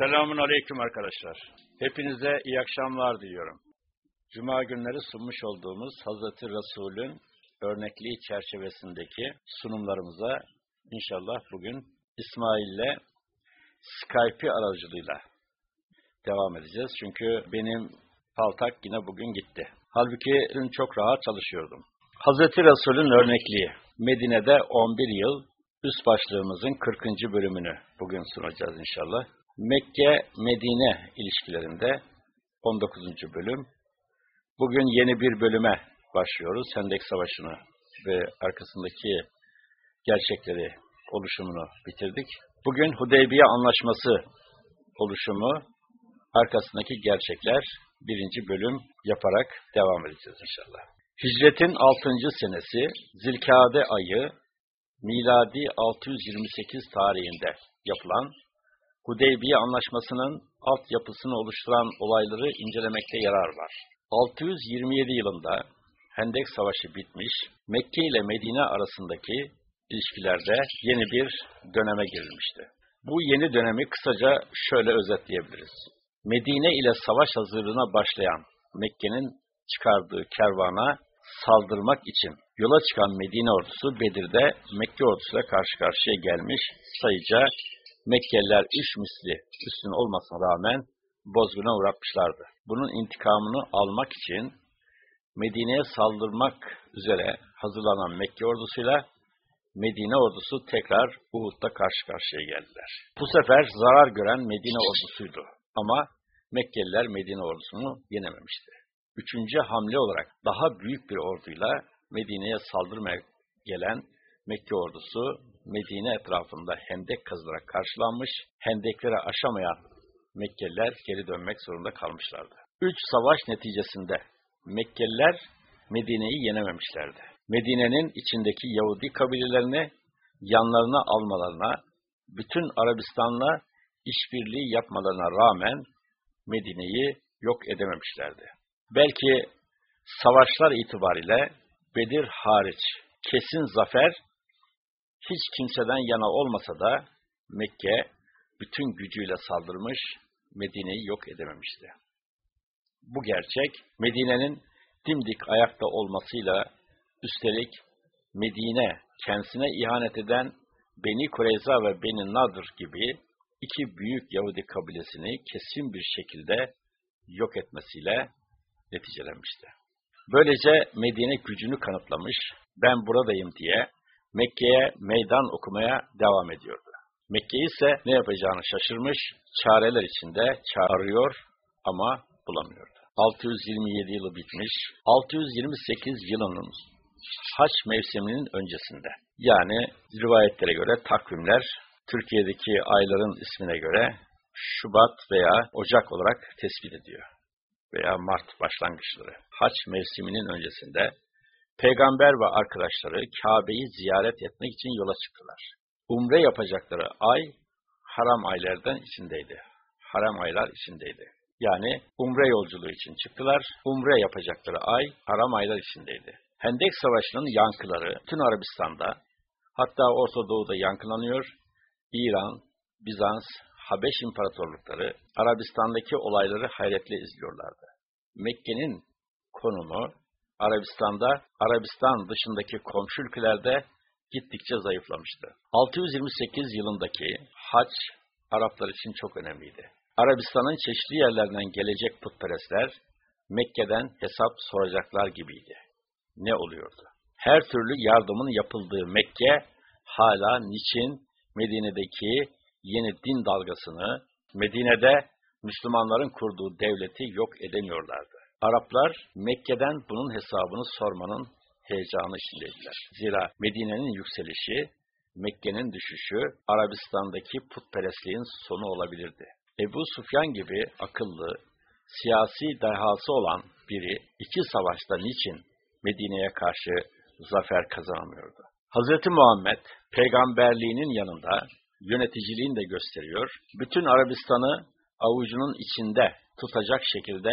Selamun Aleyküm arkadaşlar. Hepinize iyi akşamlar diliyorum. Cuma günleri sunmuş olduğumuz Hazreti Resul'ün örnekliği çerçevesindeki sunumlarımıza inşallah bugün İsmail'le Skype aracılığıyla devam edeceğiz. Çünkü benim paltak yine bugün gitti. Halbuki çok rahat çalışıyordum. Hazreti Resul'ün örnekliği. Medine'de 11 yıl üst başlığımızın 40. bölümünü bugün sunacağız inşallah. Mekke-Medine ilişkilerinde 19. bölüm. Bugün yeni bir bölüme başlıyoruz. Hendek Savaşı'nı ve arkasındaki gerçekleri, oluşumunu bitirdik. Bugün Hudeybiye Anlaşması oluşumu, arkasındaki gerçekler birinci bölüm yaparak devam edeceğiz inşallah. Hicretin 6. senesi Zilkade ayı miladi 628 tarihinde yapılan Hudeybiye Anlaşması'nın altyapısını oluşturan olayları incelemekte yarar var. 627 yılında Hendek Savaşı bitmiş, Mekke ile Medine arasındaki ilişkilerde yeni bir döneme girilmişti. Bu yeni dönemi kısaca şöyle özetleyebiliriz. Medine ile savaş hazırlığına başlayan Mekke'nin çıkardığı kervana saldırmak için yola çıkan Medine ordusu Bedir'de Mekke ordusuyla karşı karşıya gelmiş sayıca Mekkeliler üç misli üstün olmasına rağmen bozguna uğratmışlardı. Bunun intikamını almak için Medine'ye saldırmak üzere hazırlanan Mekke ordusuyla Medine ordusu tekrar Uhud'da karşı karşıya geldiler. Bu sefer zarar gören Medine ordusuydu. Ama Mekkeliler Medine ordusunu yenememişti. Üçüncü hamle olarak daha büyük bir orduyla Medine'ye saldırmaya gelen Mekke ordusu Medine etrafında hendek kazılarak karşılanmış, hendekleri aşamayan Mekkeliler geri dönmek zorunda kalmışlardı. Üç savaş neticesinde Mekkeliler Medine'yi yenememişlerdi. Medine'nin içindeki Yahudi kabilelerini yanlarına almalarına, bütün Arabistan'la işbirliği yapmalarına rağmen Medine'yi yok edememişlerdi. Belki savaşlar itibariyle Bedir hariç kesin zafer hiç kimseden yana olmasa da Mekke bütün gücüyle saldırmış, Medine'yi yok edememişti. Bu gerçek Medine'nin dimdik ayakta olmasıyla üstelik Medine kendisine ihanet eden Beni Kureyza ve Beni Nadir gibi iki büyük Yahudi kabilesini kesin bir şekilde yok etmesiyle neticelenmişti. Böylece Medine gücünü kanıtlamış, ben buradayım diye Mekke'ye meydan okumaya devam ediyordu. Mekke ise ne yapacağını şaşırmış, çareler içinde çağırıyor ama bulamıyordu. 627 yılı bitmiş, 628 yılının haç mevsiminin öncesinde. Yani rivayetlere göre takvimler Türkiye'deki ayların ismine göre Şubat veya Ocak olarak tespit ediyor. Veya Mart başlangıçları. Haç mevsiminin öncesinde Peygamber ve arkadaşları Kabe'yi ziyaret etmek için yola çıktılar. Umre yapacakları ay haram aylardan içindeydi. Haram aylar içindeydi. Yani umre yolculuğu için çıktılar. Umre yapacakları ay haram aylar içindeydi. Hendek Savaşı'nın yankıları tüm Arabistan'da, hatta Orta Doğu'da yankılanıyor. İran, Bizans, Habeş imparatorlukları Arabistan'daki olayları hayretle izliyorlardı. Mekke'nin konumu Arabistan'da, Arabistan dışındaki komşu ülkelerde gittikçe zayıflamıştı. 628 yılındaki haç Araplar için çok önemliydi. Arabistan'ın çeşitli yerlerden gelecek putperestler Mekke'den hesap soracaklar gibiydi. Ne oluyordu? Her türlü yardımın yapıldığı Mekke hala niçin Medine'deki yeni din dalgasını, Medine'de Müslümanların kurduğu devleti yok edemiyorlardı. Araplar Mekke'den bunun hesabını sormanın heyecanı içindeydiler. Zira Medine'nin yükselişi, Mekke'nin düşüşü Arabistan'daki putperestliğin sonu olabilirdi. Ebu Sufyan gibi akıllı, siyasi dehası olan biri iki savaşta niçin Medine'ye karşı zafer kazanamıyordu? Hz. Muhammed peygamberliğinin yanında yöneticiliğini de gösteriyor. Bütün Arabistan'ı avucunun içinde tutacak şekilde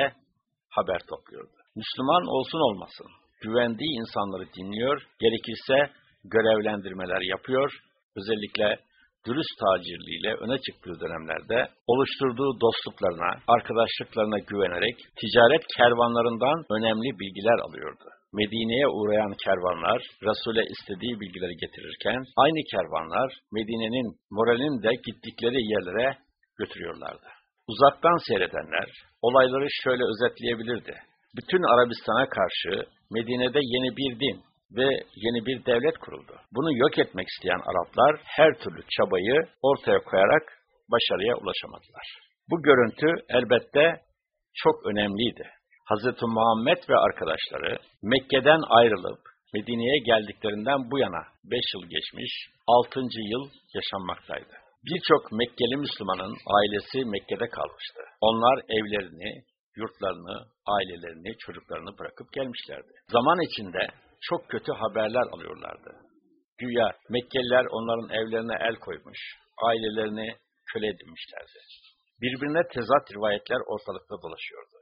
haber topluyordu. Müslüman olsun olmasın, güvendiği insanları dinliyor, gerekirse görevlendirmeler yapıyor, özellikle dürüst tacirliğiyle öne çıktığı dönemlerde oluşturduğu dostluklarına, arkadaşlıklarına güvenerek ticaret kervanlarından önemli bilgiler alıyordu. Medine'ye uğrayan kervanlar Resul'e istediği bilgileri getirirken aynı kervanlar Medine'nin moralini de gittikleri yerlere götürüyorlardı. Uzaktan seyredenler olayları şöyle özetleyebilirdi. Bütün Arabistan'a karşı Medine'de yeni bir din ve yeni bir devlet kuruldu. Bunu yok etmek isteyen Araplar her türlü çabayı ortaya koyarak başarıya ulaşamadılar. Bu görüntü elbette çok önemliydi. Hz. Muhammed ve arkadaşları Mekke'den ayrılıp Medine'ye geldiklerinden bu yana 5 yıl geçmiş, 6. yıl yaşanmaktaydı. Birçok Mekkeli Müslümanın ailesi Mekke'de kalmıştı. Onlar evlerini, yurtlarını, ailelerini, çocuklarını bırakıp gelmişlerdi. Zaman içinde çok kötü haberler alıyorlardı. Güya Mekkeliler onların evlerine el koymuş, ailelerini köle edinmişlerdi. Birbirine tezat rivayetler ortalıkta dolaşıyordu.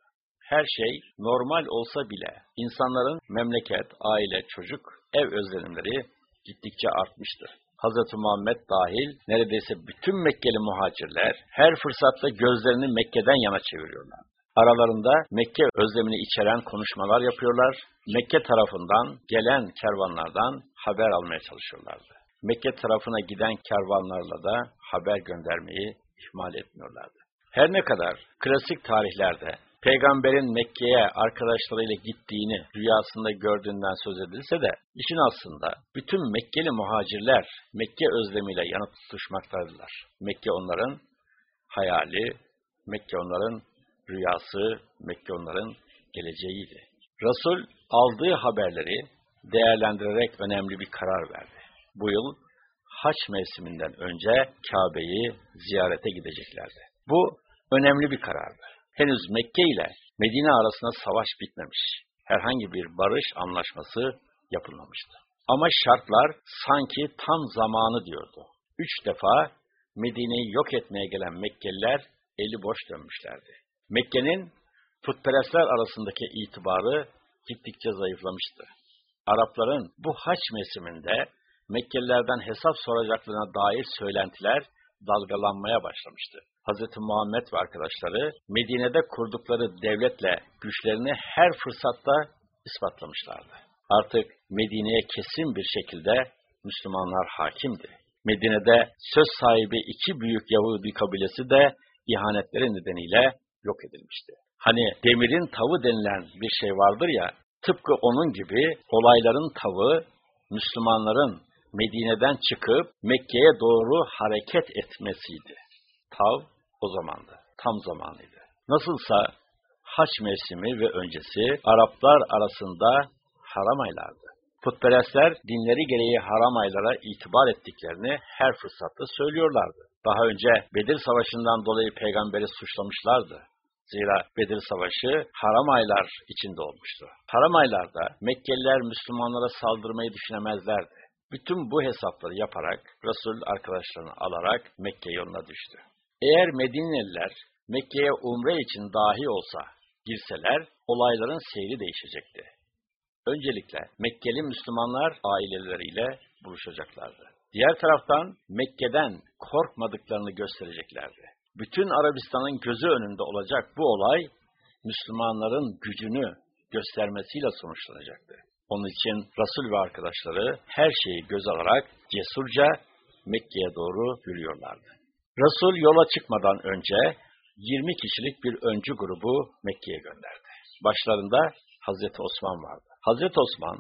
Her şey normal olsa bile insanların memleket, aile, çocuk, ev özlenimleri gittikçe artmıştı. Hz. Muhammed dahil neredeyse bütün Mekkeli muhacirler her fırsatta gözlerini Mekke'den yana çeviriyorlar. Aralarında Mekke özlemini içeren konuşmalar yapıyorlar, Mekke tarafından gelen kervanlardan haber almaya çalışıyorlardı. Mekke tarafına giden kervanlarla da haber göndermeyi ihmal etmiyorlardı. Her ne kadar klasik tarihlerde peygamberin Mekke'ye arkadaşlarıyla gittiğini rüyasında gördüğünden söz edilse de işin aslında bütün Mekkeli muhacirler Mekke özlemiyle yanıp tutuşmaktaydılar. Mekke onların hayali, Mekke onların rüyası, Mekke onların geleceğiydi. Resul aldığı haberleri değerlendirerek önemli bir karar verdi. Bu yıl haç mevsiminden önce Kabe'yi ziyarete gideceklerdi. Bu önemli bir karardı. Henüz Mekke ile Medine arasında savaş bitmemiş. Herhangi bir barış anlaşması yapılmamıştı. Ama şartlar sanki tam zamanı diyordu. Üç defa Medine'yi yok etmeye gelen Mekkeliler eli boş dönmüşlerdi. Mekke'nin putperestler arasındaki itibarı gittikçe zayıflamıştı. Arapların bu haç mevsiminde Mekkelilerden hesap soracaklarına dair söylentiler dalgalanmaya başlamıştı. Hz. Muhammed ve arkadaşları Medine'de kurdukları devletle güçlerini her fırsatta ispatlamışlardı. Artık Medine'ye kesin bir şekilde Müslümanlar hakimdi. Medine'de söz sahibi iki büyük Yahudi kabilesi de ihanetleri nedeniyle yok edilmişti. Hani demirin tavı denilen bir şey vardır ya, tıpkı onun gibi olayların tavı Müslümanların Medine'den çıkıp Mekke'ye doğru hareket etmesiydi. Tav o zamandı, tam zamanıydı. Nasılsa haç mevsimi ve öncesi Araplar arasında haram aylardı. Putperestler dinleri gereği haram aylara itibar ettiklerini her fırsatta söylüyorlardı. Daha önce Bedir Savaşı'ndan dolayı peygamberi suçlamışlardı. Zira Bedir Savaşı haram aylar içinde olmuştu. Haram aylarda Mekkeliler Müslümanlara saldırmayı düşünemezlerdi. Bütün bu hesapları yaparak Resul arkadaşlarını alarak Mekke yoluna düştü. Eğer Medineliler Mekke'ye umre için dahi olsa girseler olayların seyri değişecekti. Öncelikle Mekkeli Müslümanlar aileleriyle buluşacaklardı. Diğer taraftan Mekke'den korkmadıklarını göstereceklerdi. Bütün Arabistan'ın gözü önünde olacak bu olay Müslümanların gücünü göstermesiyle sonuçlanacaktı. Onun için Resul ve arkadaşları her şeyi göz alarak cesurca Mekke'ye doğru yürüyorlardı. Resul yola çıkmadan önce 20 kişilik bir öncü grubu Mekke'ye gönderdi. Başlarında Hazreti Osman vardı. Hazreti Osman,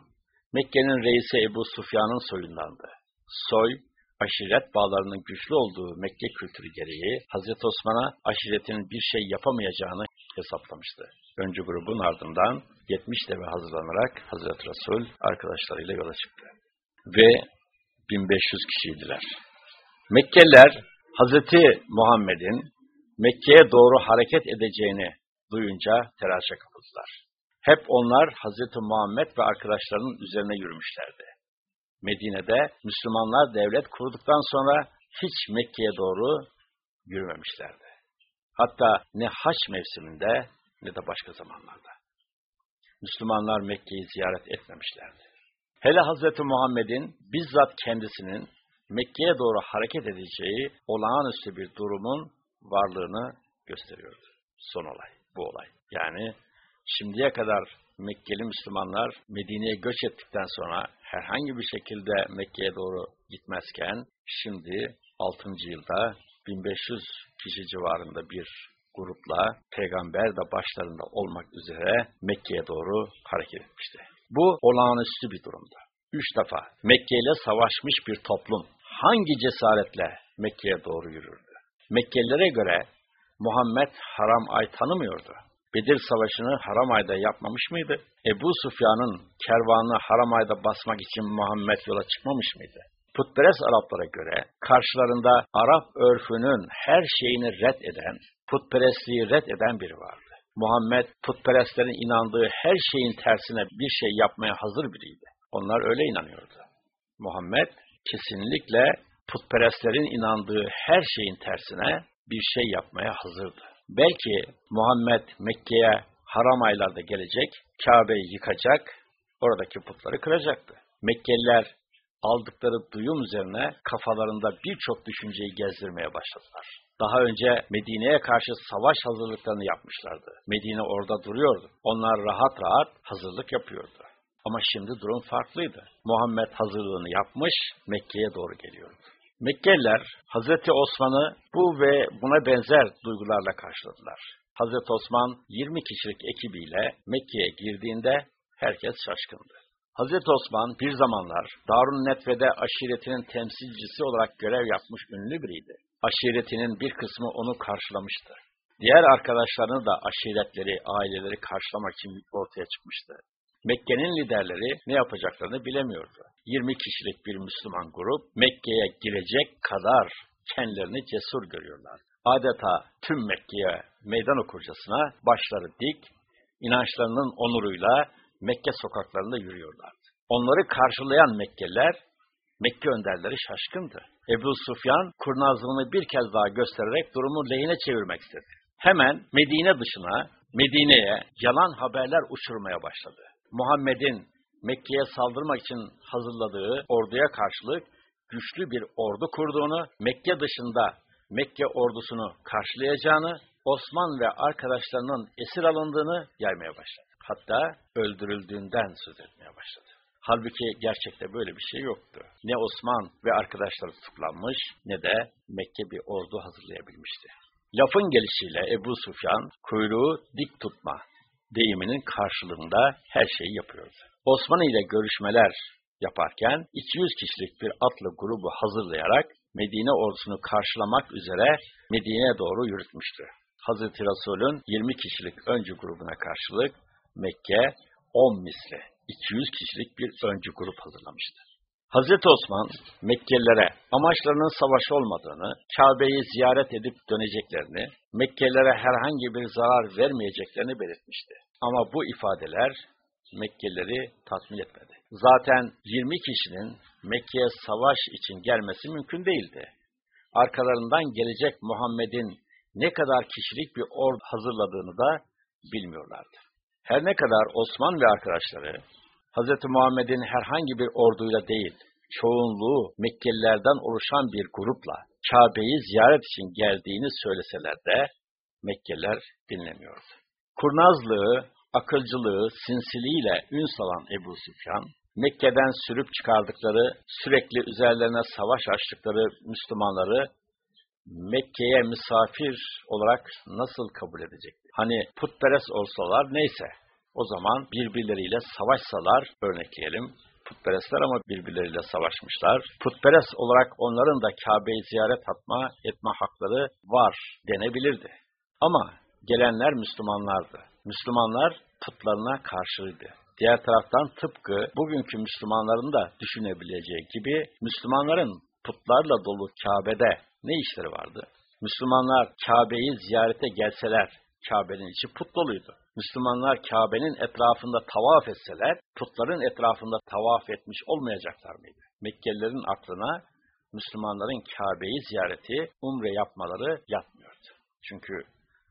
Mekke'nin reisi Ebu Sufyan'ın soyundandı. Soy, aşiret bağlarının güçlü olduğu Mekke kültürü gereği Hazreti Osman'a aşiretinin bir şey yapamayacağını hesaplamıştı. Öncü grubun ardından 70 deve hazırlanarak Hazreti Resul arkadaşlarıyla yola çıktı. Ve 1500 kişiydiler. Mekkeliler Hazreti Muhammed'in Mekke'ye doğru hareket edeceğini duyunca telaşa kapıldılar. Hep onlar Hazreti Muhammed ve arkadaşlarının üzerine yürümüşlerdi. Medine'de Müslümanlar devlet kurduktan sonra hiç Mekke'ye doğru yürümemişlerdi. Hatta ne haç mevsiminde ne de başka zamanlarda. Müslümanlar Mekke'yi ziyaret etmemişlerdi. Hele Hazreti Muhammed'in bizzat kendisinin Mekke'ye doğru hareket edeceği olağanüstü bir durumun varlığını gösteriyordu. Son olay, bu olay. Yani şimdiye kadar Mekkeli Müslümanlar Medine'ye göç ettikten sonra herhangi bir şekilde Mekke'ye doğru gitmezken şimdi 6. yılda 1500 kişi civarında bir grupla peygamber de başlarında olmak üzere Mekke'ye doğru hareket etmişti. Bu olağanüstü bir durumdu. Üç defa Mekke ile savaşmış bir toplum hangi cesaretle Mekke'ye doğru yürürdü? Mekkelilere göre Muhammed haram ay tanımıyordu. Bedir Savaşı'nı haram ayda yapmamış mıydı? Ebu Sufyan'ın kervanını haram ayda basmak için Muhammed yola çıkmamış mıydı? Putperest Araplara göre karşılarında Arap örfünün her şeyini red eden, putperestliği red eden biri vardı. Muhammed putperestlerin inandığı her şeyin tersine bir şey yapmaya hazır biriydi. Onlar öyle inanıyordu. Muhammed kesinlikle putperestlerin inandığı her şeyin tersine bir şey yapmaya hazırdı. Belki Muhammed Mekke'ye haram aylarda gelecek, Kabe'yi yıkacak, oradaki putları kıracaktı. Mekkeliler aldıkları duyum üzerine kafalarında birçok düşünceyi gezdirmeye başladılar. Daha önce Medine'ye karşı savaş hazırlıklarını yapmışlardı. Medine orada duruyordu. Onlar rahat rahat hazırlık yapıyordu. Ama şimdi durum farklıydı. Muhammed hazırlığını yapmış, Mekke'ye doğru geliyordu. Mekkeliler Hazreti Osman'ı bu ve buna benzer duygularla karşıladılar. Hazreti Osman 20 kişilik ekibiyle Mekke'ye girdiğinde herkes şaşkındı. Hazreti Osman bir zamanlar Darun Netve'de aşiretinin temsilcisi olarak görev yapmış ünlü biriydi. Aşiretinin bir kısmı onu karşılamıştı. Diğer arkadaşlarını da aşiretleri, aileleri karşılamak için ortaya çıkmıştı. Mekke'nin liderleri ne yapacaklarını bilemiyordu. 20 kişilik bir Müslüman grup Mekke'ye girecek kadar kendilerini cesur görüyorlar. Adeta tüm Mekke'ye meydan okurcasına başları dik, inançlarının onuruyla Mekke sokaklarında yürüyorlardı. Onları karşılayan Mekkeliler, Mekke önderleri şaşkındı. Ebu Sufyan kurnazlığını bir kez daha göstererek durumu lehine çevirmek istedi. Hemen Medine dışına, Medine'ye yalan haberler uçurmaya başladı. Muhammed'in Mekke'ye saldırmak için hazırladığı orduya karşılık güçlü bir ordu kurduğunu, Mekke dışında Mekke ordusunu karşılayacağını, Osman ve arkadaşlarının esir alındığını yaymaya başladı. Hatta öldürüldüğünden söz etmeye başladı. Halbuki gerçekte böyle bir şey yoktu. Ne Osman ve arkadaşları tutuklanmış ne de Mekke bir ordu hazırlayabilmişti. Lafın gelişiyle Ebu Sufyan kuyruğu dik tutma deyiminin karşılığında her şeyi yapıyordu. Osmanlı ile görüşmeler yaparken 200 kişilik bir atlı grubu hazırlayarak Medine ordusunu karşılamak üzere Medine'ye doğru yürütmüştü. Hazreti Resul'ün 20 kişilik öncü grubuna karşılık Mekke 10 misli 200 kişilik bir öncü grup hazırlamıştı. Hazreti Osman Mekkelilere amaçlarının savaş olmadığını, Kabe'yi ziyaret edip döneceklerini, Mekkelilere herhangi bir zarar vermeyeceklerini belirtmişti. Ama bu ifadeler Mekkelileri tatmin etmedi. Zaten 20 kişinin Mekke'ye savaş için gelmesi mümkün değildi. Arkalarından gelecek Muhammed'in ne kadar kişilik bir ordu hazırladığını da bilmiyorlardı. Her ne kadar Osman ve arkadaşları Hz. Muhammed'in herhangi bir orduyla değil, çoğunluğu Mekkelilerden oluşan bir grupla Kabe'yi ziyaret için geldiğini söyleseler de Mekkeliler dinlemiyordu. Kurnazlığı, akılcılığı, sinsiliğiyle ün salan Ebu Süfyan, Mekke'den sürüp çıkardıkları, sürekli üzerlerine savaş açtıkları Müslümanları Mekke'ye misafir olarak nasıl kabul edecekti? Hani putperest olsalar neyse, o zaman birbirleriyle savaşsalar, örnekleyelim, putperestler ama birbirleriyle savaşmışlar. Putperest olarak onların da Kabe'yi ziyaret atma, etme hakları var denebilirdi. Ama gelenler Müslümanlardı. Müslümanlar putlarına karşıydı. Diğer taraftan tıpkı bugünkü Müslümanların da düşünebileceği gibi Müslümanların putlarla dolu Kabe'de ne işleri vardı? Müslümanlar Kabe'yi ziyarete gelseler Kabe'nin içi put doluydu. Müslümanlar Kabe'nin etrafında tavaf etseler, putların etrafında tavaf etmiş olmayacaklar mıydı? Mekkelilerin aklına Müslümanların Kabe'yi ziyareti, umre yapmaları yatmıyordu. Çünkü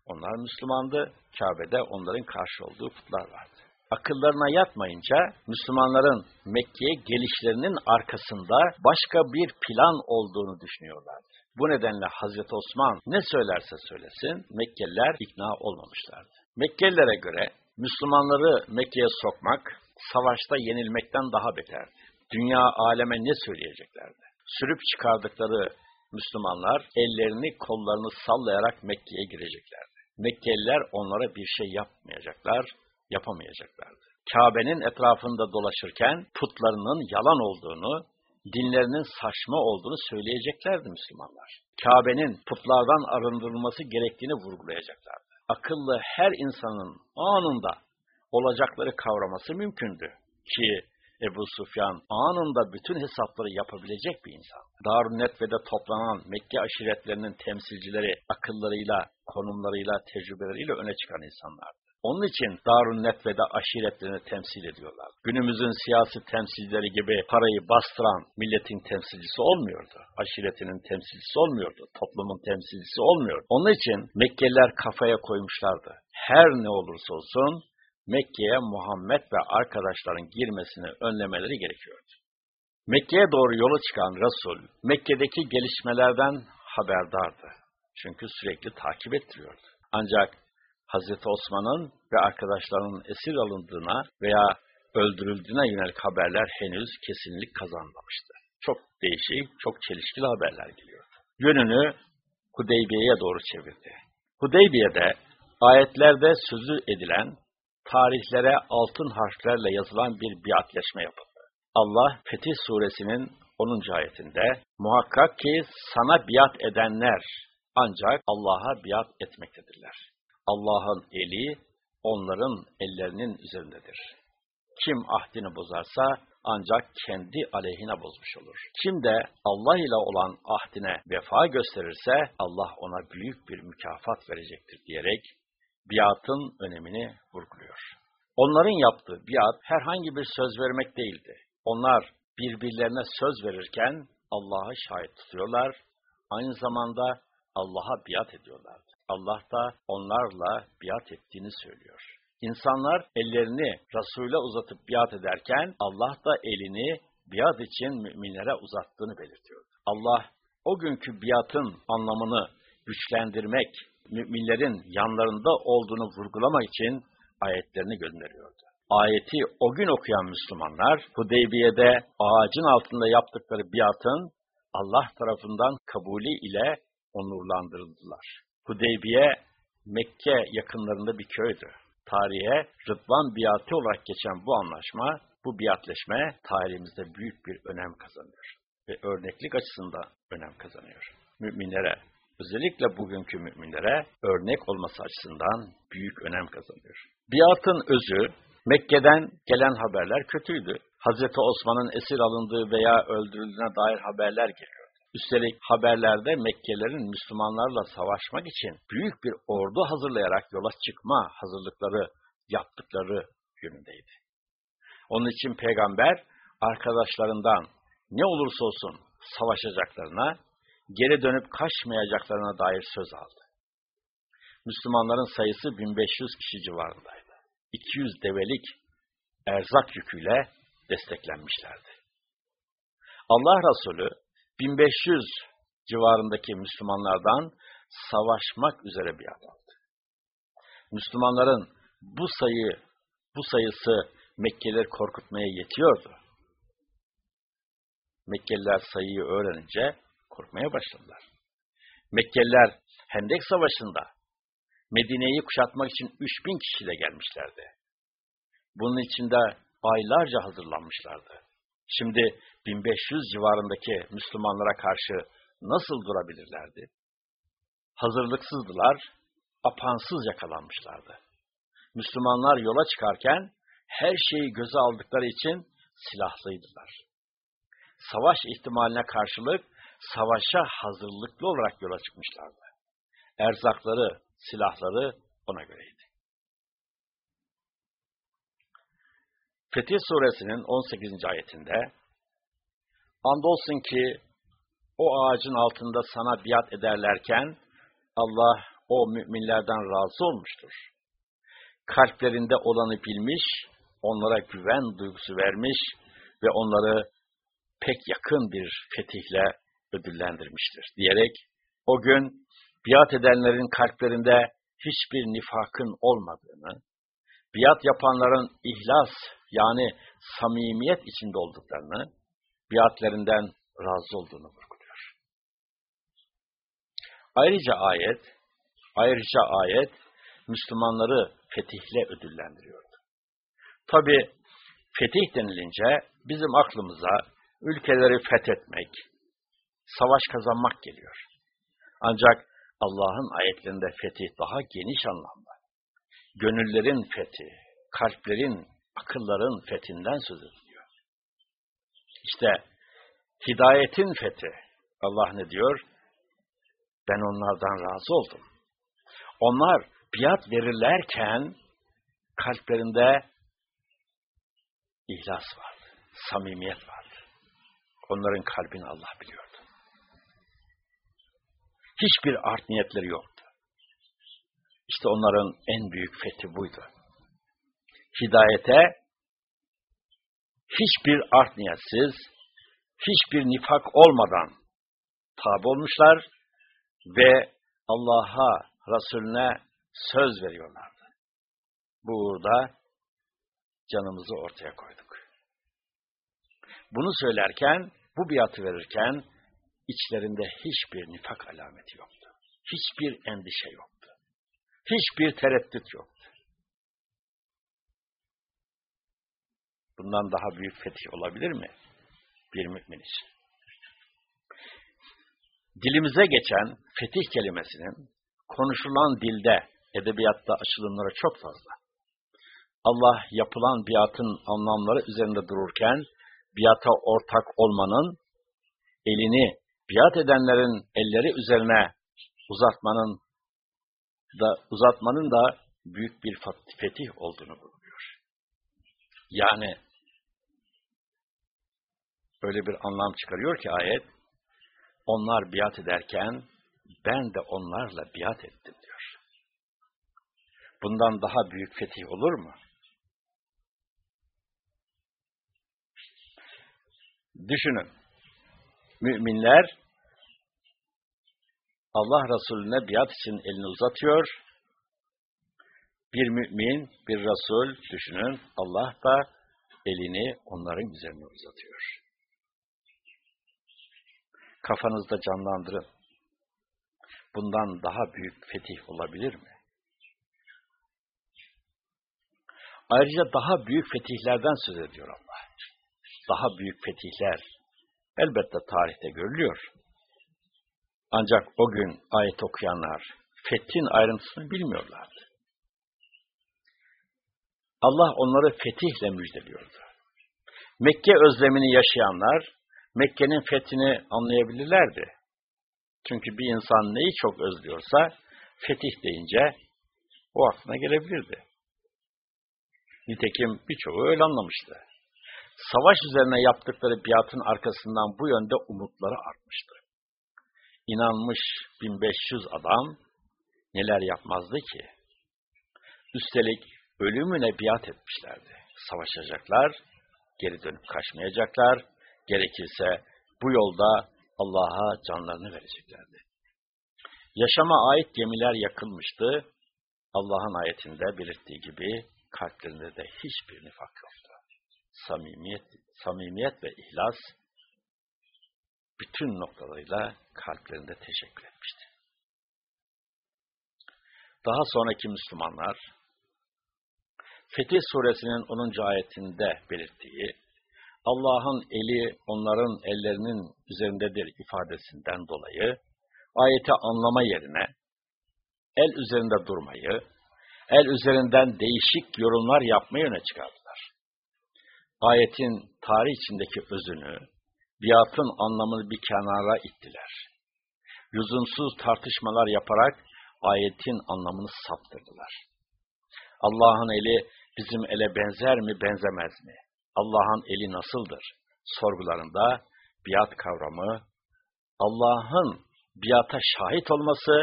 onlar Müslümandı, Kabe'de onların karşı olduğu putlar vardı. akıllarına yatmayınca Müslümanların Mekke'ye gelişlerinin arkasında başka bir plan olduğunu düşünüyorlardı. Bu nedenle Hazreti Osman ne söylerse söylesin Mekkeliler ikna olmamışlardı. Mekkelilere göre Müslümanları Mekke'ye sokmak savaşta yenilmekten daha beterdi. Dünya aleme ne söyleyeceklerdi? Sürüp çıkardıkları Müslümanlar ellerini kollarını sallayarak Mekke'ye gireceklerdi. Mekkeliler onlara bir şey yapmayacaklar, yapamayacaklardı. Kabe'nin etrafında dolaşırken putlarının yalan olduğunu, dinlerinin saçma olduğunu söyleyeceklerdi Müslümanlar. Kabe'nin putlardan arındırılması gerektiğini vurgulayacaklardı. Akıllı her insanın anında olacakları kavraması mümkündü. Ki Ebu Sufyan anında bütün hesapları yapabilecek bir insan. Darun Netve'de toplanan Mekke aşiretlerinin temsilcileri akıllarıyla, konumlarıyla, tecrübeleriyle öne çıkan insanlardı. Onun için Darun Netve'de aşiretlerini temsil ediyorlar. Günümüzün siyasi temsilcileri gibi parayı bastıran milletin temsilcisi olmuyordu. Aşiretinin temsilcisi olmuyordu. Toplumun temsilcisi olmuyordu. Onun için Mekkeliler kafaya koymuşlardı. Her ne olursa olsun Mekke'ye Muhammed ve arkadaşların girmesini önlemeleri gerekiyordu. Mekke'ye doğru yola çıkan Resul, Mekke'deki gelişmelerden haberdardı. Çünkü sürekli takip ettiriyordu. Ancak Hazreti Osman'ın ve arkadaşlarının esir alındığına veya öldürüldüğüne yönelik haberler henüz kesinlik kazanmamıştı. Çok değişik, çok çelişkili haberler geliyordu. Yönünü Hudeybiye'ye doğru çevirdi. Hudeybiye'de ayetlerde sözü edilen tarihlere altın harflerle yazılan bir biatleşme yapıldı. Allah Fetih suresinin 10. ayetinde muhakkak ki sana biat edenler ancak Allah'a biat etmektedirler. Allah'ın eli onların ellerinin üzerindedir. Kim ahdini bozarsa ancak kendi aleyhine bozmuş olur. Kim de Allah ile olan ahdine vefa gösterirse Allah ona büyük bir mükafat verecektir diyerek biatın önemini vurguluyor. Onların yaptığı biat herhangi bir söz vermek değildi. Onlar birbirlerine söz verirken Allah'ı şahit tutuyorlar, aynı zamanda Allah'a biat ediyorlardı. Allah da onlarla biat ettiğini söylüyor. İnsanlar ellerini Resul'e uzatıp biat ederken Allah da elini biat için müminlere uzattığını belirtiyordu. Allah o günkü biatın anlamını güçlendirmek, müminlerin yanlarında olduğunu vurgulamak için ayetlerini gönderiyordu. Ayeti o gün okuyan Müslümanlar, Hudeybiye'de ağacın altında yaptıkları biatın Allah tarafından kabulü ile onurlandırıldılar. Hudeybiye, Mekke yakınlarında bir köydü. Tarihe Rıdvan biatı olarak geçen bu anlaşma, bu biatleşme tarihimizde büyük bir önem kazanıyor. Ve örneklik açısından önem kazanıyor. Müminlere, özellikle bugünkü müminlere örnek olması açısından büyük önem kazanıyor. Biatın özü, Mekke'den gelen haberler kötüydü. Hazreti Osman'ın esir alındığı veya öldürüldüğüne dair haberler geliyor. Üstelik haberlerde Mekkelerin Müslümanlarla savaşmak için büyük bir ordu hazırlayarak yola çıkma hazırlıkları yaptıkları yönündeydi. Onun için peygamber arkadaşlarından ne olursa olsun savaşacaklarına, geri dönüp kaçmayacaklarına dair söz aldı. Müslümanların sayısı 1500 kişi civarındaydı. 200 develik erzak yüküyle desteklenmişlerdi. Allah Resulü 1500 civarındaki Müslümanlardan savaşmak üzere bir aldı. Müslümanların bu sayı, bu sayısı Mekkelileri korkutmaya yetiyordu. Mekkeliler sayıyı öğrenince korkmaya başladılar. Mekkeliler Hendek Savaşı'nda Medine'yi kuşatmak için 3000 kişiyle gelmişlerdi. Bunun için de aylarca hazırlanmışlardı. Şimdi 1500 civarındaki Müslümanlara karşı nasıl durabilirlerdi? Hazırlıksızdılar, apansız yakalanmışlardı. Müslümanlar yola çıkarken her şeyi göze aldıkları için silahlıydılar. Savaş ihtimaline karşılık savaşa hazırlıklı olarak yola çıkmışlardı. Erzakları, silahları ona göreydi. Fetih suresinin 18. ayetinde Andolsun ki o ağacın altında sana biat ederlerken Allah o müminlerden razı olmuştur. Kalplerinde olanı bilmiş, onlara güven duygusu vermiş ve onları pek yakın bir fetihle ödüllendirmiştir diyerek o gün biat edenlerin kalplerinde hiçbir nifakın olmadığını, biat yapanların ihlas yani samimiyet içinde olduklarını, biatlerinden razı olduğunu vurguluyor. Ayrıca ayet, ayrıca ayet Müslümanları fetihle ödüllendiriyordu. Tabi fetih denilince bizim aklımıza ülkeleri fethetmek, savaş kazanmak geliyor. Ancak Allah'ın ayetlerinde fetih daha geniş anlamda. Gönüllerin fethi, kalplerin, akılların fethinden söz ediliyor. İşte hidayetin fethi. Allah ne diyor? Ben onlardan razı oldum. Onlar biat verirlerken kalplerinde ihlas vardı, samimiyet vardı. Onların kalbini Allah biliyordu. Hiçbir art niyetleri yoktu. İşte onların en büyük fethi buydu. Hidayete hiçbir art niyetsiz, hiçbir nifak olmadan tabi olmuşlar ve Allah'a, Resulüne söz veriyorlardı. Bu uğurda canımızı ortaya koyduk. Bunu söylerken, bu biatı verirken içlerinde hiçbir nifak alameti yoktu. Hiçbir endişe yoktu. Hiçbir tereddüt yoktu. Bundan daha büyük fetih olabilir mi? Bir mümin için. Dilimize geçen fetih kelimesinin konuşulan dilde, edebiyatta açılımları çok fazla. Allah yapılan biatın anlamları üzerinde dururken, biata ortak olmanın, elini biat edenlerin elleri üzerine uzatmanın da uzatmanın da büyük bir fetih olduğunu vurguluyor. Yani öyle bir anlam çıkarıyor ki ayet, onlar biat ederken ben de onlarla biat ettim diyor. Bundan daha büyük fetih olur mu? Düşünün. Müminler Allah Resulüne biat için elini uzatıyor. Bir mümin, bir Resul düşünün, Allah da elini onların üzerine uzatıyor. Kafanızda canlandırın. Bundan daha büyük fetih olabilir mi? Ayrıca daha büyük fetihlerden söz ediyor Allah. Daha büyük fetihler elbette tarihte görülüyor. Ancak o gün ayet okuyanlar fethin ayrıntısını bilmiyorlardı. Allah onları fetihle müjdeliyordu. Mekke özlemini yaşayanlar Mekke'nin fethini anlayabilirlerdi. Çünkü bir insan neyi çok özlüyorsa fetih deyince o aklına gelebilirdi. Nitekim birçoğu öyle anlamıştı. Savaş üzerine yaptıkları biatın arkasından bu yönde umutları artmıştı. İnanmış 1500 adam neler yapmazdı ki? Üstelik ölümüne biat etmişlerdi. Savaşacaklar, geri dönüp kaçmayacaklar, gerekirse bu yolda Allah'a canlarını vereceklerdi. Yaşama ait gemiler yakılmıştı. Allah'ın ayetinde belirttiği gibi kalplerinde de hiçbir nifak yoktu. Samimiyet, samimiyet ve ihlas bütün noktalarıyla kalplerinde teşekkür etmişti. Daha sonraki Müslümanlar, Fetih suresinin 10. ayetinde belirttiği, Allah'ın eli onların ellerinin üzerindedir ifadesinden dolayı, ayeti anlama yerine, el üzerinde durmayı, el üzerinden değişik yorumlar yapmayı öne çıkardılar. Ayetin tarih içindeki özünü, biatın anlamını bir kenara ittiler. Lüzumsuz tartışmalar yaparak ayetin anlamını saptırdılar. Allah'ın eli bizim ele benzer mi, benzemez mi? Allah'ın eli nasıldır? Sorgularında biat kavramı, Allah'ın biata şahit olması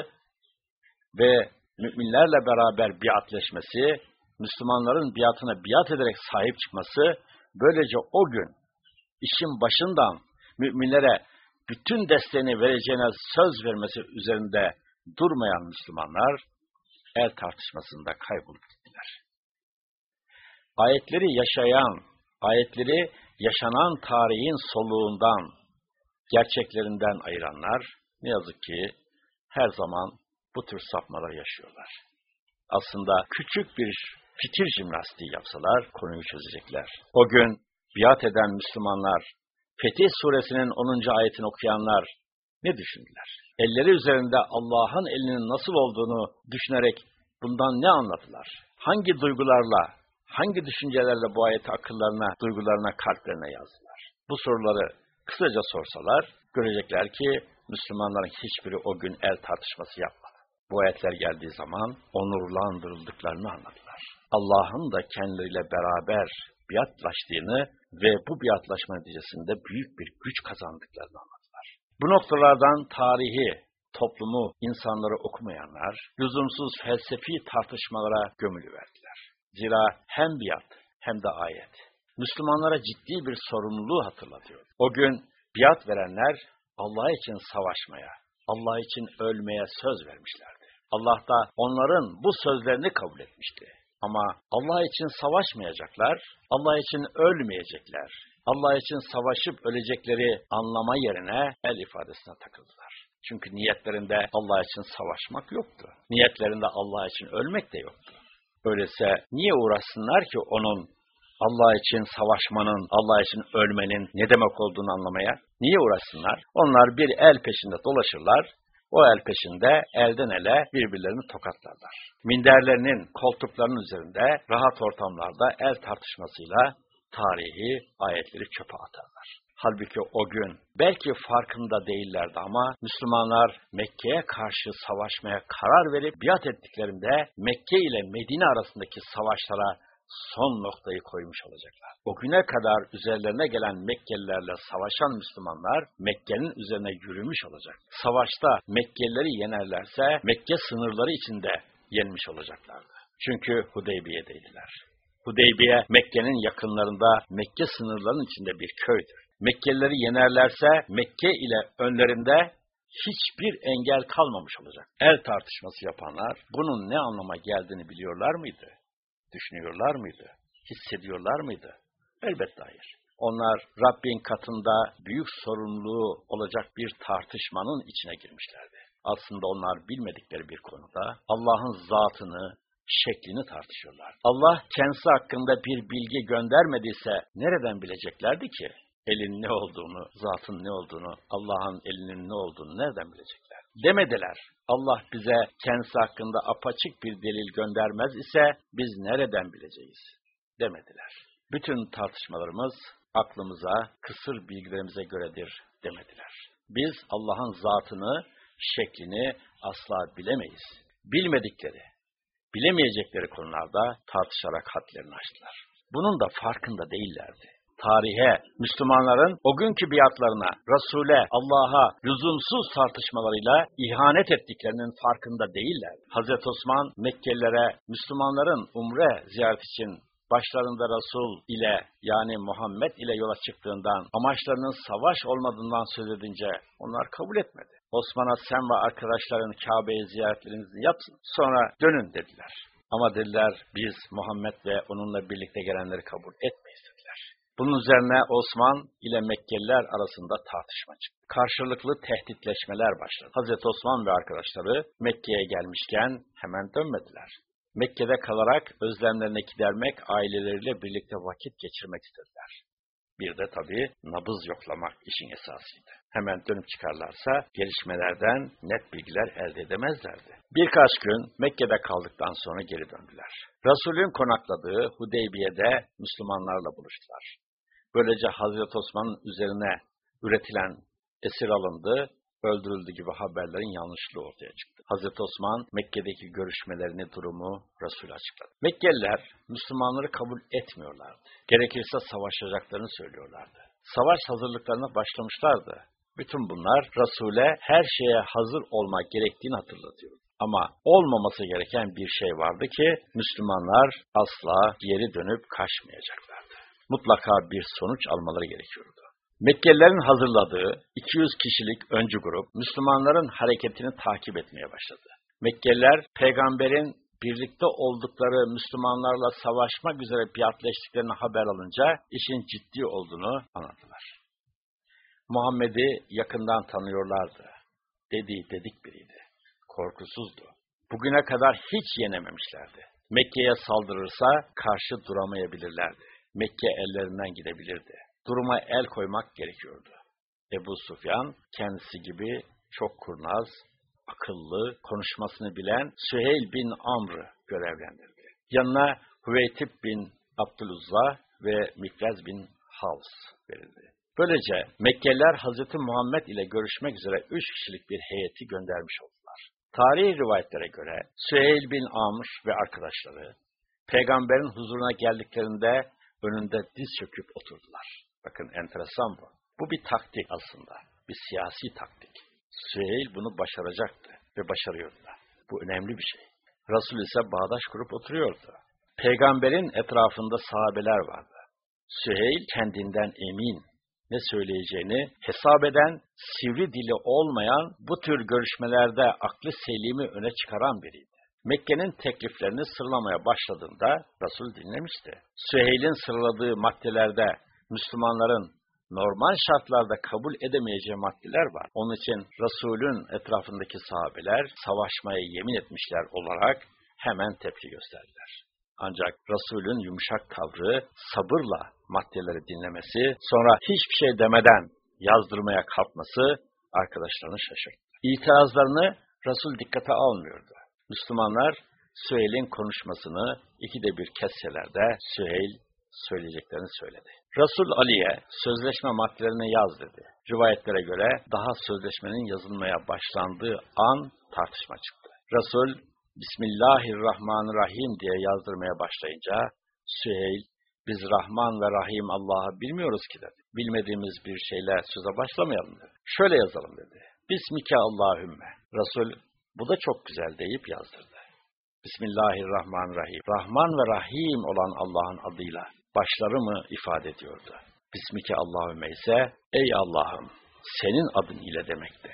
ve müminlerle beraber biatleşmesi, Müslümanların biatına biat ederek sahip çıkması, böylece o gün işin başından müminlere bütün desteğini vereceğine söz vermesi üzerinde durmayan Müslümanlar el tartışmasında kaybolup gittiler. Ayetleri yaşayan, ayetleri yaşanan tarihin soluğundan, gerçeklerinden ayıranlar ne yazık ki her zaman bu tür sapmalar yaşıyorlar. Aslında küçük bir fikir jimnastiği yapsalar konuyu çözecekler. O gün biat eden Müslümanlar, Fetih suresinin 10. ayetini okuyanlar ne düşündüler? Elleri üzerinde Allah'ın elinin nasıl olduğunu düşünerek bundan ne anladılar? Hangi duygularla, hangi düşüncelerle bu ayeti akıllarına, duygularına, kalplerine yazdılar? Bu soruları kısaca sorsalar, görecekler ki Müslümanların hiçbiri o gün el tartışması yapmadı. Bu ayetler geldiği zaman onurlandırıldıklarını anladılar. Allah'ın da kendileriyle beraber biatlaştığını ve bu biatlaşma neticesinde büyük bir güç kazandıklarını anladılar. Bu noktalardan tarihi, toplumu, insanları okumayanlar, lüzumsuz felsefi tartışmalara gömülüverdiler. Zira hem biat hem de ayet, Müslümanlara ciddi bir sorumluluğu hatırlatıyor. O gün biat verenler Allah için savaşmaya, Allah için ölmeye söz vermişlerdi. Allah da onların bu sözlerini kabul etmişti. Ama Allah için savaşmayacaklar, Allah için ölmeyecekler. Allah için savaşıp ölecekleri anlama yerine el ifadesine takıldılar. Çünkü niyetlerinde Allah için savaşmak yoktu. Niyetlerinde Allah için ölmek de yoktu. Öyleyse niye uğraşsınlar ki onun Allah için savaşmanın, Allah için ölmenin ne demek olduğunu anlamaya? Niye uğraşsınlar? Onlar bir el peşinde dolaşırlar, o el peşinde elden ele birbirlerini tokatlarlar. Minderlerinin, koltuklarının üzerinde rahat ortamlarda el tartışmasıyla tarihi ayetleri çöpe atarlar. Halbuki o gün belki farkında değillerdi ama Müslümanlar Mekke'ye karşı savaşmaya karar verip biat ettiklerinde Mekke ile Medine arasındaki savaşlara son noktayı koymuş olacaklar. O güne kadar üzerlerine gelen Mekkelilerle savaşan Müslümanlar Mekke'nin üzerine yürümüş olacak. Savaşta Mekkelileri yenerlerse Mekke sınırları içinde yenmiş olacaklardı. Çünkü Hudeybiye'deydiler. Hudeybiye Mekke'nin yakınlarında Mekke sınırlarının içinde bir köydür. Mekkelileri yenerlerse Mekke ile önlerinde hiçbir engel kalmamış olacak. El tartışması yapanlar bunun ne anlama geldiğini biliyorlar mıydı? Düşünüyorlar mıydı? Hissediyorlar mıydı? Elbette hayır. Onlar Rabbin katında büyük sorumluluğu olacak bir tartışmanın içine girmişlerdi. Aslında onlar bilmedikleri bir konuda Allah'ın zatını, şeklini tartışıyorlar. Allah kendisi hakkında bir bilgi göndermediyse nereden bileceklerdi ki? Elin ne olduğunu, zatın ne olduğunu, Allah'ın elinin ne olduğunu nereden bilecekler? Demediler. Allah bize kendisi hakkında apaçık bir delil göndermez ise biz nereden bileceğiz? Demediler. Bütün tartışmalarımız aklımıza, kısır bilgilerimize göredir demediler. Biz Allah'ın zatını, şeklini asla bilemeyiz. Bilmedikleri, bilemeyecekleri konularda tartışarak hadlerini açtılar. Bunun da farkında değillerdi. Tarihe, Müslümanların o günkü biatlarına, Resul'e, Allah'a lüzumsuz tartışmalarıyla ihanet ettiklerinin farkında değiller. Hazreti Osman Mekkelilere Müslümanların umre ziyaret için başlarında Resul ile yani Muhammed ile yola çıktığından, amaçlarının savaş olmadığından söz edince onlar kabul etmedi. Osman'a sen ve arkadaşların Kabe'yi ziyaretlerinizi yapsın, sonra dönün dediler. Ama dediler biz Muhammed ve onunla birlikte gelenleri kabul etmeyiz. Bunun üzerine Osman ile Mekkeliler arasında tartışma çıktı. Karşılıklı tehditleşmeler başladı. Hazreti Osman ve arkadaşları Mekke'ye gelmişken hemen dönmediler. Mekke'de kalarak özlemlerini gidermek, aileleriyle birlikte vakit geçirmek istediler. Bir de tabii nabız yoklamak işin esasıydı. Hemen dönüp çıkarlarsa gelişmelerden net bilgiler elde edemezlerdi. Birkaç gün Mekke'de kaldıktan sonra geri döndüler. Resulün konakladığı Hudeybiye'de Müslümanlarla buluştular. Böylece Hazreti Osman'ın üzerine üretilen esir alındı, öldürüldü gibi haberlerin yanlışlığı ortaya çıktı. Hazreti Osman Mekke'deki görüşmelerini, durumu Resul'e açıkladı. Mekkeliler Müslümanları kabul etmiyorlardı. Gerekirse savaşacaklarını söylüyorlardı. Savaş hazırlıklarına başlamışlardı. Bütün bunlar Resul'e her şeye hazır olmak gerektiğini hatırlatıyor. Ama olmaması gereken bir şey vardı ki Müslümanlar asla geri dönüp kaçmayacaklardı. Mutlaka bir sonuç almaları gerekiyordu. Mekkelilerin hazırladığı 200 kişilik öncü grup Müslümanların hareketini takip etmeye başladı. Mekkeliler peygamberin birlikte oldukları Müslümanlarla savaşmak üzere biatleştiklerini haber alınca işin ciddi olduğunu anladılar. Muhammed'i yakından tanıyorlardı. Dediği dedik biriydi. Korkusuzdu. Bugüne kadar hiç yenememişlerdi. Mekke'ye saldırırsa karşı duramayabilirlerdi. Mekke ellerinden gidebilirdi. Duruma el koymak gerekiyordu. Ebu Sufyan kendisi gibi çok kurnaz, akıllı, konuşmasını bilen Süheyl bin Amr'ı görevlendirdi. Yanına Hüveytip bin Abdülüzza ve Mikraz bin Havs verildi. Böylece Mekkeliler Hazreti Muhammed ile görüşmek üzere üç kişilik bir heyeti göndermiş oldular. Tarihi rivayetlere göre Süheyl bin Amr ve arkadaşları peygamberin huzuruna geldiklerinde önünde diz çöküp oturdular. Bakın enteresan bu. Bu bir taktik aslında. Bir siyasi taktik. Süheyl bunu başaracaktı ve başarıyordu da. Bu önemli bir şey. Resul ise bağdaş kurup oturuyordu. Peygamberin etrafında sahabeler vardı. Süheyl kendinden emin, ne söyleyeceğini hesap eden, sivri dili olmayan, bu tür görüşmelerde aklı selimi öne çıkaran biriydi. Mekke'nin tekliflerini sıralamaya başladığında Resul dinlemişti. Süheyl'in sıraladığı maddelerde Müslümanların normal şartlarda kabul edemeyeceği maddeler var. Onun için Resul'ün etrafındaki sahabeler savaşmaya yemin etmişler olarak hemen tepki gösterdiler. Ancak Resul'ün yumuşak tavrı, sabırla maddeleri dinlemesi, sonra hiçbir şey demeden yazdırmaya kalkması arkadaşlarını şaşırttı. İtirazlarını Resul dikkate almıyordu. Müslümanlar Süheyl'in konuşmasını ikide bir kesselerde Süheyl söyleyeceklerini söyledi. Resul Ali'ye sözleşme maddelerini yaz dedi. Rivayetlere göre daha sözleşmenin yazılmaya başlandığı an tartışma çıktı. Resul Bismillahirrahmanirrahim diye yazdırmaya başlayınca Süheyl biz Rahman ve Rahim Allah'ı bilmiyoruz ki dedi. Bilmediğimiz bir şeyle söze başlamayalım dedi. Şöyle yazalım dedi. Bismike Allahümme. Resul bu da çok güzel deyip yazdırdı. Bismillahirrahmanirrahim. Rahman ve Rahim olan Allah'ın adıyla başları mı ifade ediyordu. Bismike Allahümme ise ey Allah'ım senin adın ile demekti.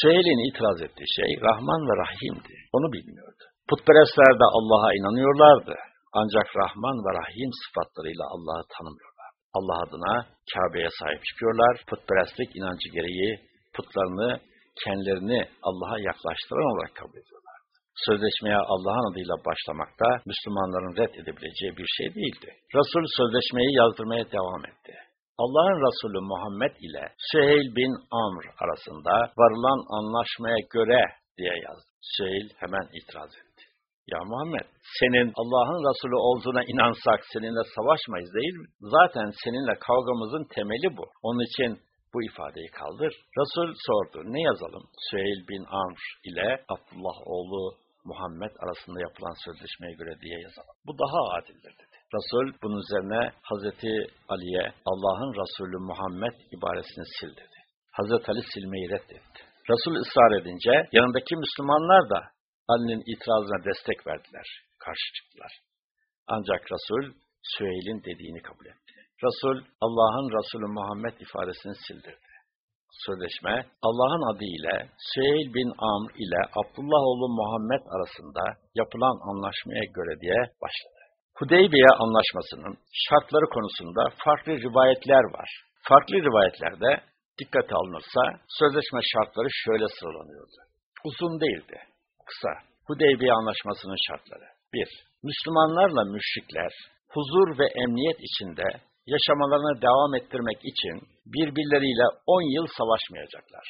Süheyl'in itiraz ettiği şey Rahman ve Rahim'di. Onu bilmiyordu. Putperestler de Allah'a inanıyorlardı. Ancak Rahman ve Rahim sıfatlarıyla Allah'ı tanımıyorlar. Allah adına Kabe'ye sahip çıkıyorlar. Putperestlik inancı gereği putlarını, kendilerini Allah'a yaklaştıran olarak kabul ediyorlar. Sözleşmeye Allah'ın adıyla başlamakta Müslümanların red edebileceği bir şey değildi. Resul sözleşmeyi yazdırmaya devam etti. Allah'ın Resulü Muhammed ile Süheyl bin Amr arasında varılan anlaşmaya göre diye yazdı. Süheyl hemen itiraz etti. Ya Muhammed, senin Allah'ın Resulü olduğuna inansak seninle savaşmayız değil mi? Zaten seninle kavgamızın temeli bu. Onun için bu ifadeyi kaldır. Resul sordu, ne yazalım? Süheyl bin Amr ile Abdullah oğlu Muhammed arasında yapılan sözleşmeye göre diye yazalım. Bu daha adildir dedi. Resul bunun üzerine Hazreti Ali'ye Allah'ın Resulü Muhammed ibaresini sil dedi. Hazreti Ali silmeyi reddetti. Resul ısrar edince yanındaki Müslümanlar da Ali'nin itirazına destek verdiler, karşı çıktılar. Ancak Resul Süheyl'in dediğini kabul etti. Resul Allah'ın Resulü Muhammed ifadesini sildirdi. Sözleşme Allah'ın adıyla Süheyl bin Amr ile Abdullah oğlu Muhammed arasında yapılan anlaşmaya göre diye başladı. Hudeybiye anlaşmasının şartları konusunda farklı rivayetler var. Farklı rivayetlerde dikkate alınırsa sözleşme şartları şöyle sıralanıyordu. Uzun değildi, kısa. Hudeybiye anlaşmasının şartları. 1. Müslümanlarla müşrikler huzur ve emniyet içinde yaşamalarını devam ettirmek için birbirleriyle 10 yıl savaşmayacaklar.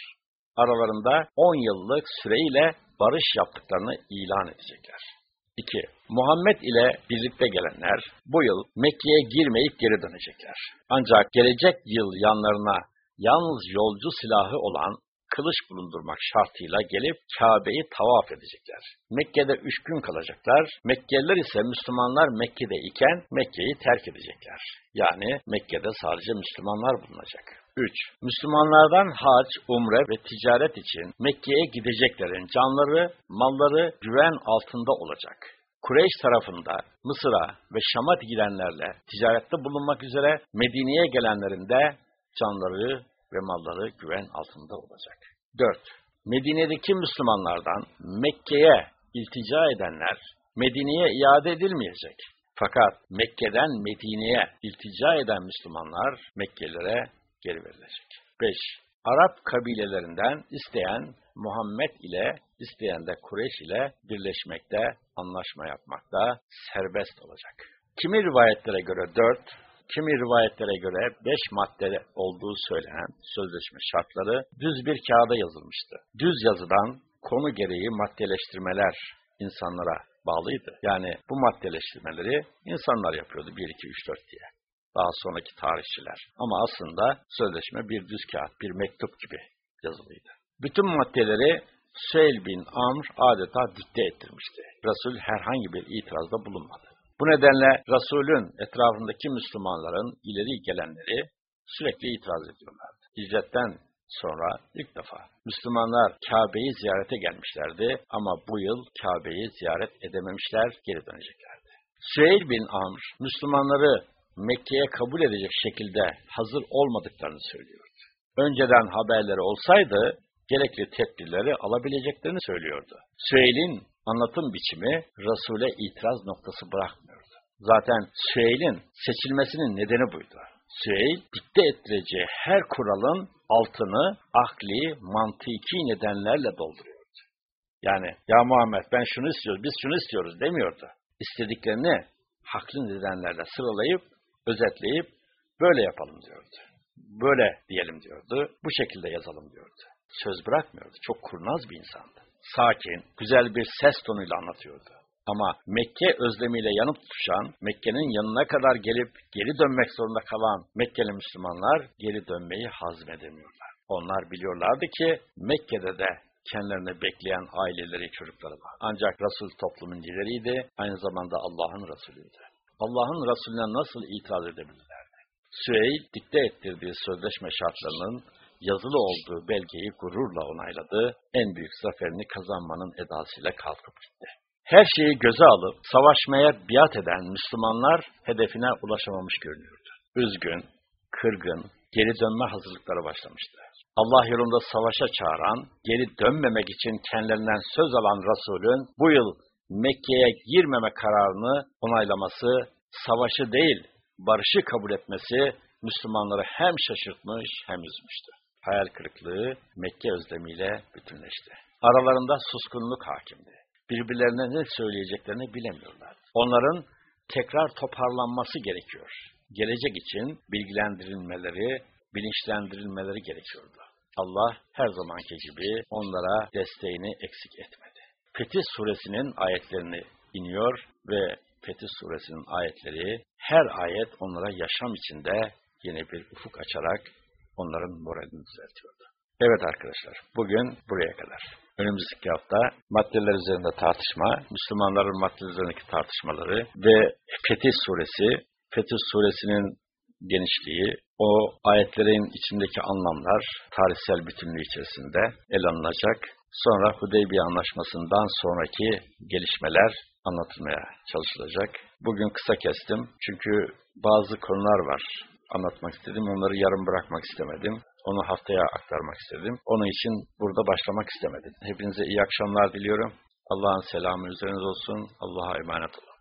Aralarında 10 yıllık süreyle barış yaptıklarını ilan edecekler. 2. Muhammed ile birlikte gelenler bu yıl Mekke'ye girmeyip geri dönecekler. Ancak gelecek yıl yanlarına yalnız yolcu silahı olan kılıç bulundurmak şartıyla gelip Kabe'yi tavaf edecekler. Mekke'de üç gün kalacaklar. Mekkeliler ise Müslümanlar Mekke'de iken Mekke'yi terk edecekler. Yani Mekke'de sadece Müslümanlar bulunacak. 3. Müslümanlardan hac, umre ve ticaret için Mekke'ye gideceklerin canları, malları güven altında olacak. Kureyş tarafında Mısır'a ve Şam'a gidenlerle ticarette bulunmak üzere Medine'ye gelenlerin de canları ve malları güven altında olacak. 4. Medine'deki Müslümanlardan Mekke'ye iltica edenler Medine'ye iade edilmeyecek. Fakat Mekke'den Medine'ye iltica eden Müslümanlar Mekkelilere geri verilecek. 5. Arap kabilelerinden isteyen Muhammed ile isteyen de Kureyş ile birleşmekte, anlaşma yapmakta serbest olacak. Kimi rivayetlere göre 4, kimi rivayetlere göre 5 madde olduğu söylenen sözleşme şartları düz bir kağıda yazılmıştı. Düz yazıdan konu gereği maddeleştirmeler insanlara bağlıydı. Yani bu maddeleştirmeleri insanlar yapıyordu 1, 2, 3, 4 diye. Daha sonraki tarihçiler. Ama aslında sözleşme bir düz kağıt, bir mektup gibi yazılıydı. Bütün maddeleri Süheyl bin Amr adeta dikte ettirmişti. Resul herhangi bir itirazda bulunmadı. Bu nedenle Resul'ün etrafındaki Müslümanların ileri gelenleri sürekli itiraz ediyorlardı. Hicretten sonra ilk defa Müslümanlar Kabe'yi ziyarete gelmişlerdi ama bu yıl Kabe'yi ziyaret edememişler, geri döneceklerdi. Süheyl bin Amr, Müslümanları Mekke'ye kabul edecek şekilde hazır olmadıklarını söylüyordu. Önceden haberleri olsaydı, gerekli tedbirleri alabileceklerini söylüyordu. Süheyl'in anlatım biçimi Resul'e itiraz noktası bırakmıyordu. Zaten Süheyl'in seçilmesinin nedeni buydu. Süheyl, dikte ettireceği her kuralın altını akli, mantiki nedenlerle dolduruyordu. Yani, ya Muhammed ben şunu istiyoruz, biz şunu istiyoruz demiyordu. İstediklerini haklı nedenlerle sıralayıp, özetleyip, böyle yapalım diyordu. Böyle diyelim diyordu, bu şekilde yazalım diyordu. Söz bırakmıyordu, çok kurnaz bir insandı. Sakin, güzel bir ses tonuyla anlatıyordu. Ama Mekke özlemiyle yanıp tutuşan, Mekke'nin yanına kadar gelip geri dönmek zorunda kalan Mekkeli Müslümanlar geri dönmeyi hazmedemiyorlar. Onlar biliyorlardı ki Mekke'de de kendilerini bekleyen aileleri, çocukları var. Ancak Resul toplumun lideriydi, aynı zamanda Allah'ın Resulüydü. Allah'ın Resulüne nasıl itiraz edebilirlerdi? Süheyl dikte ettirdiği sözleşme şartlarının yazılı olduğu belgeyi gururla onayladı, en büyük zaferini kazanmanın edasıyla kalkıp gitti. Her şeyi göze alıp savaşmaya biat eden Müslümanlar hedefine ulaşamamış görünüyordu. Üzgün, kırgın, geri dönme hazırlıkları başlamıştı. Allah yolunda savaşa çağıran, geri dönmemek için kendilerinden söz alan Resul'ün bu yıl Mekke'ye girmeme kararını onaylaması, savaşı değil, barışı kabul etmesi Müslümanları hem şaşırtmış hem üzmüştü. Hayal kırıklığı Mekke özlemiyle bütünleşti. Aralarında suskunluk hakimdi birbirlerine ne söyleyeceklerini bilemiyorlar. Onların tekrar toparlanması gerekiyor. Gelecek için bilgilendirilmeleri, bilinçlendirilmeleri gerekiyordu. Allah her zamanki gibi onlara desteğini eksik etmedi. Fetih suresinin ayetlerini iniyor ve Fetih suresinin ayetleri her ayet onlara yaşam içinde yeni bir ufuk açarak onların moralini düzeltiyordu. Evet arkadaşlar, bugün buraya kadar. Önümüzdeki hafta maddeler üzerinde tartışma, Müslümanların maddeler üzerindeki tartışmaları ve Fetih Suresi, Fetih Suresinin genişliği, o ayetlerin içindeki anlamlar tarihsel bütünlüğü içerisinde ele alınacak. Sonra Hudeybiye Anlaşması'ndan sonraki gelişmeler anlatılmaya çalışılacak. Bugün kısa kestim çünkü bazı konular var anlatmak istedim. Onları yarım bırakmak istemedim. Onu haftaya aktarmak istedim. Onun için burada başlamak istemedim. Hepinize iyi akşamlar diliyorum. Allah'ın selamı üzeriniz olsun. Allah'a emanet olun.